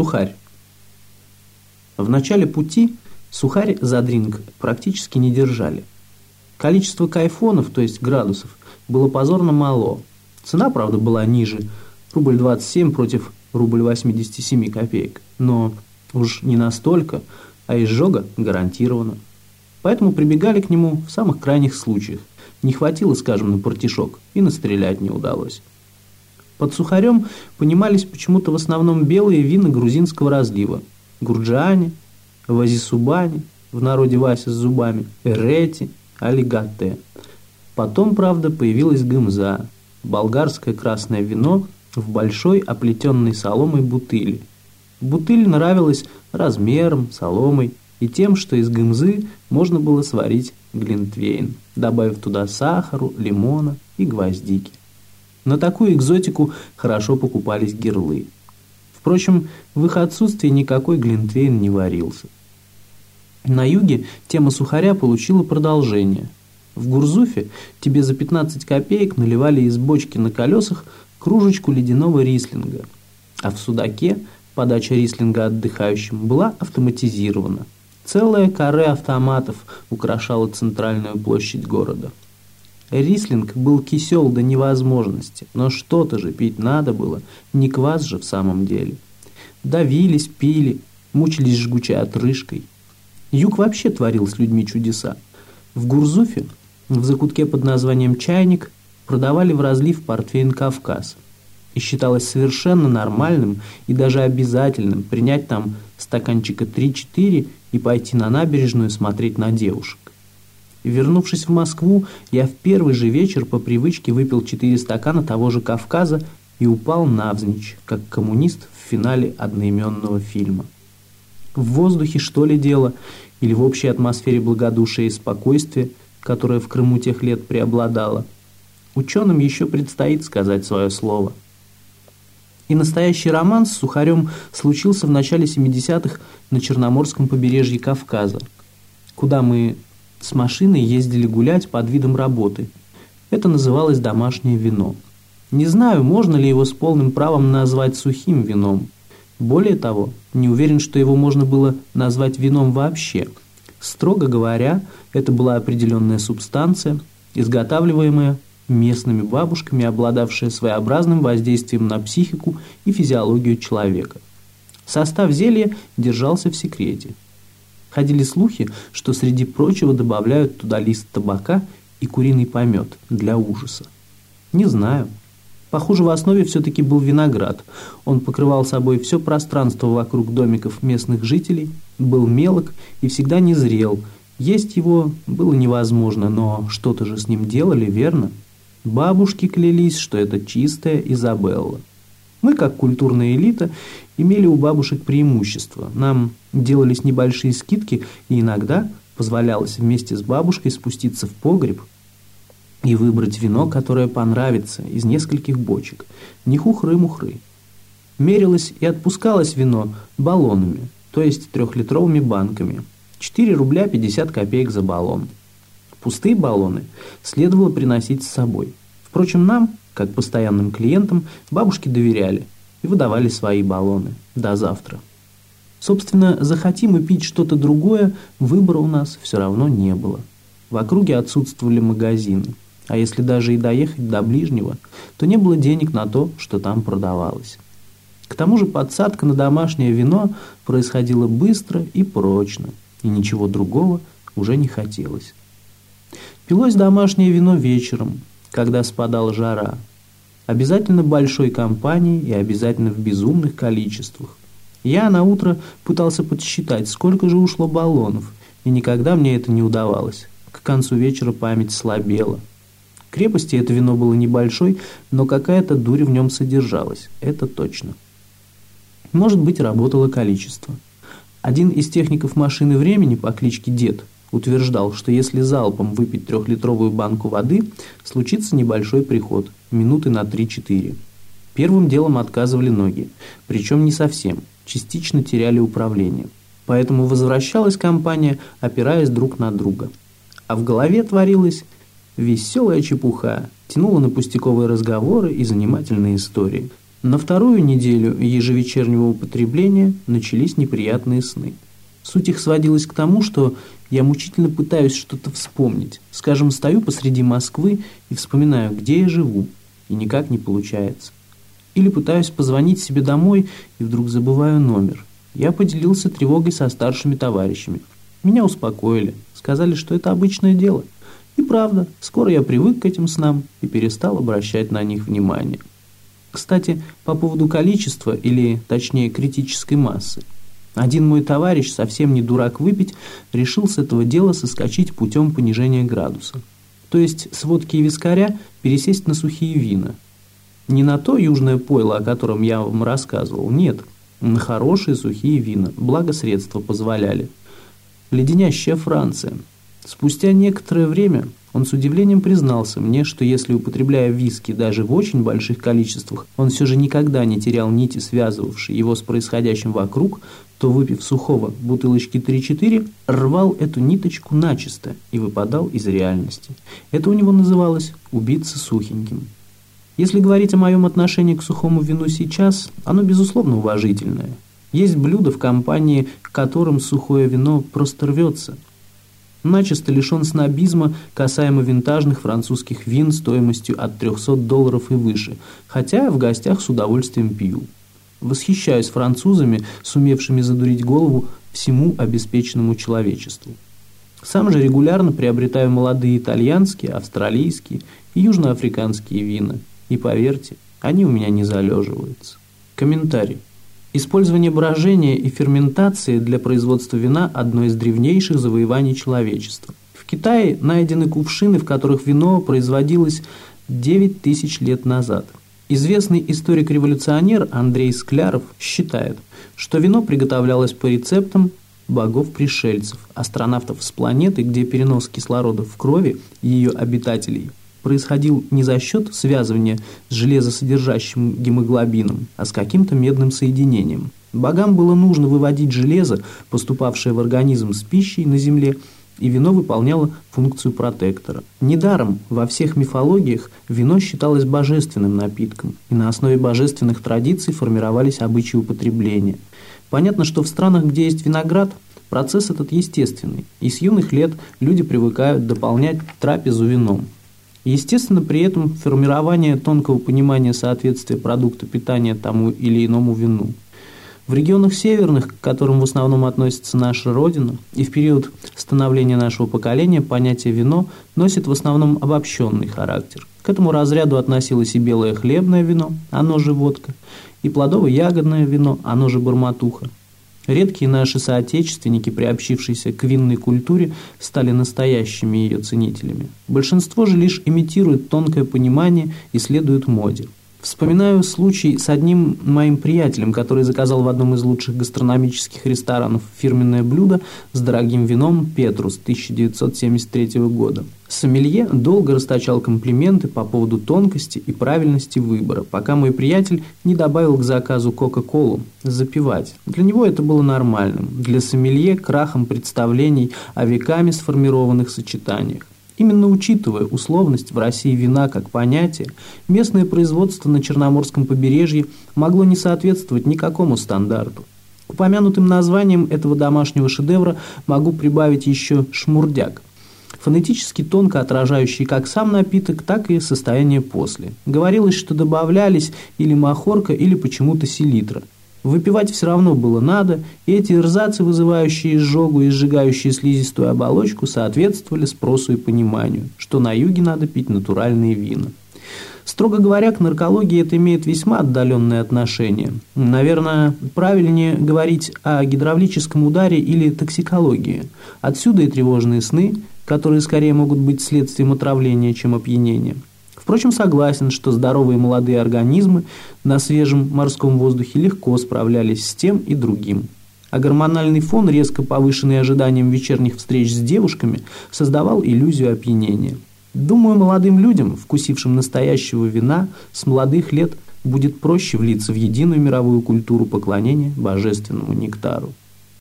Сухарь. В начале пути сухарь за дринг практически не держали. Количество кайфонов, то есть градусов, было позорно мало. Цена, правда, была ниже, рубль 27 против рубль 87 копеек. Но уж не настолько, а изжога гарантирована. Поэтому прибегали к нему в самых крайних случаях. Не хватило, скажем, на портишок, и настрелять не удалось. Под сухарем понимались почему-то в основном белые вина грузинского разлива. Гурджани, Вазисубани, в народе Вася с зубами, Эрети, Алигатте. Потом, правда, появилась гымза, болгарское красное вино в большой оплетенной соломой бутыли. Бутыль нравилась размером, соломой и тем, что из гымзы можно было сварить глинтвейн, добавив туда сахару, лимона и гвоздики. На такую экзотику хорошо покупались герлы. Впрочем, в их отсутствии никакой глинтвейн не варился. На юге тема сухаря получила продолжение. В Гурзуфе тебе за 15 копеек наливали из бочки на колесах кружечку ледяного рислинга, а в Судаке подача рислинга отдыхающим была автоматизирована. Целая каре автоматов украшала центральную площадь города. Рислинг был кисел до невозможности, но что-то же пить надо было, не квас же в самом деле. Давились, пили, мучились жгучей отрыжкой. Юг вообще творил с людьми чудеса. В Гурзуфе, в закутке под названием «Чайник», продавали в разлив портвейн «Кавказ». И считалось совершенно нормальным и даже обязательным принять там стаканчика 3-4 и пойти на набережную смотреть на девушек. Вернувшись в Москву, я в первый же вечер по привычке выпил четыре стакана того же Кавказа и упал навзничь, как коммунист в финале одноименного фильма. В воздухе что ли дело, или в общей атмосфере благодушия и спокойствия, которая в Крыму тех лет преобладала. Ученым еще предстоит сказать свое слово. И настоящий роман с Сухарем случился в начале 70-х на Черноморском побережье Кавказа, куда мы с машиной ездили гулять под видом работы. Это называлось домашнее вино. Не знаю, можно ли его с полным правом назвать сухим вином. Более того, не уверен, что его можно было назвать вином вообще. Строго говоря, это была определенная субстанция, изготавливаемая местными бабушками, обладавшая своеобразным воздействием на психику и физиологию человека. Состав зелья держался в секрете. Ходили слухи, что среди прочего добавляют туда лист табака и куриный помет для ужаса. Не знаю. Похоже, в основе все-таки был виноград. Он покрывал собой все пространство вокруг домиков местных жителей, был мелок и всегда не зрел. Есть его было невозможно, но что-то же с ним делали, верно? Бабушки клялись, что это чистая Изабелла. Мы, как культурная элита, имели у бабушек преимущество. Нам делались небольшие скидки, и иногда позволялось вместе с бабушкой спуститься в погреб и выбрать вино, которое понравится, из нескольких бочек. Не хухры-мухры. Мерилось и отпускалось вино баллонами, то есть трехлитровыми банками. 4 рубля 50 копеек за баллон. Пустые баллоны следовало приносить с собой. Впрочем, нам, как постоянным клиентам, бабушки доверяли и выдавали свои баллоны. До завтра. Собственно, захотим мы пить что-то другое, выбора у нас все равно не было. В округе отсутствовали магазины. А если даже и доехать до ближнего, то не было денег на то, что там продавалось. К тому же подсадка на домашнее вино происходила быстро и прочно, и ничего другого уже не хотелось. Пилось домашнее вино вечером, когда спадала жара. Обязательно большой компанией и обязательно в безумных количествах. Я на утро пытался подсчитать, сколько же ушло баллонов, и никогда мне это не удавалось. К концу вечера память слабела. Крепости это вино было небольшой, но какая-то дурь в нем содержалась, это точно. Может быть, работало количество. Один из техников машины времени по кличке Дед утверждал, что если залпом выпить трехлитровую банку воды, случится небольшой приход, минуты на 3-4. Первым делом отказывали ноги, причем не совсем, частично теряли управление. Поэтому возвращалась компания, опираясь друг на друга. А в голове творилась веселая чепуха, тянула на пустяковые разговоры и занимательные истории. На вторую неделю ежевечернего употребления начались неприятные сны. Суть их сводилась к тому, что я мучительно пытаюсь что-то вспомнить. Скажем, стою посреди Москвы и вспоминаю, где я живу, и никак не получается. Или пытаюсь позвонить себе домой и вдруг забываю номер. Я поделился тревогой со старшими товарищами. Меня успокоили, сказали, что это обычное дело. И правда, скоро я привык к этим снам и перестал обращать на них внимание. Кстати, по поводу количества, или точнее критической массы. Один мой товарищ, совсем не дурак выпить, решил с этого дела соскочить путем понижения градуса. То есть с водки и вискаря пересесть на сухие вина. Не на то южное пойло, о котором я вам рассказывал, нет, на хорошие сухие вина, благо средства позволяли. Леденящая Франция. Спустя некоторое время он с удивлением признался мне, что если употребляя виски даже в очень больших количествах, он все же никогда не терял нити, связывавшей его с происходящим вокруг, то, выпив сухого бутылочки 3-4, рвал эту ниточку начисто и выпадал из реальности. Это у него называлось «убиться сухеньким». Если говорить о моем отношении к сухому вину сейчас, оно, безусловно, уважительное. Есть блюда в компании, к которым сухое вино просто рвется – начисто лишен снобизма касаемо винтажных французских вин стоимостью от 300 долларов и выше, хотя в гостях с удовольствием пью. Восхищаюсь французами, сумевшими задурить голову всему обеспеченному человечеству. Сам же регулярно приобретаю молодые итальянские, австралийские и южноафриканские вина. И поверьте, они у меня не залеживаются. Комментарий. Использование брожения и ферментации для производства вина – одно из древнейших завоеваний человечества. В Китае найдены кувшины, в которых вино производилось 9 тысяч лет назад. Известный историк-революционер Андрей Скляров считает, что вино приготовлялось по рецептам богов-пришельцев, астронавтов с планеты, где перенос кислорода в крови ее обитателей происходил не за счет связывания с железосодержащим гемоглобином, а с каким-то медным соединением. Богам было нужно выводить железо, поступавшее в организм с пищей на Земле, и вино выполняло функцию протектора. Недаром во всех мифологиях вино считалось божественным напитком, и на основе божественных традиций формировались обычаи употребления. Понятно, что в странах, где есть виноград, процесс этот естественный, и с юных лет люди привыкают дополнять трапезу вином. Естественно, при этом формирование тонкого понимания соответствия продукта питания тому или иному вину. В регионах северных, к которым в основном относится наша Родина, и в период становления нашего поколения понятие «вино» носит в основном обобщенный характер. К этому разряду относилось и белое хлебное вино, оно же водка, и плодово-ягодное вино, оно же барматуха, Редкие наши соотечественники, приобщившиеся к винной культуре, стали настоящими ее ценителями. Большинство же лишь имитирует тонкое понимание и следует моде. Вспоминаю случай с одним моим приятелем, который заказал в одном из лучших гастрономических ресторанов фирменное блюдо с дорогим вином «Петрус» 1973 года. Сомелье долго расточал комплименты по поводу тонкости и правильности выбора, пока мой приятель не добавил к заказу Кока-Колу запивать. Для него это было нормальным, для сомелье – крахом представлений о веками сформированных сочетаниях. Именно учитывая условность в России вина как понятие, местное производство на Черноморском побережье могло не соответствовать никакому стандарту. К упомянутым названием этого домашнего шедевра могу прибавить еще «шмурдяк», фонетически тонко отражающий как сам напиток, так и состояние после. Говорилось, что добавлялись или махорка, или почему-то селитра – Выпивать все равно было надо, и эти рзацы, вызывающие изжогу и сжигающие слизистую оболочку, соответствовали спросу и пониманию, что на юге надо пить натуральные вина. Строго говоря, к наркологии это имеет весьма отдаленное отношение. Наверное, правильнее говорить о гидравлическом ударе или токсикологии. Отсюда и тревожные сны, которые скорее могут быть следствием отравления, чем опьянения. Впрочем, согласен, что здоровые молодые организмы на свежем морском воздухе легко справлялись с тем и другим. А гормональный фон, резко повышенный ожиданием вечерних встреч с девушками, создавал иллюзию опьянения. Думаю, молодым людям, вкусившим настоящего вина, с молодых лет будет проще влиться в единую мировую культуру поклонения божественному нектару.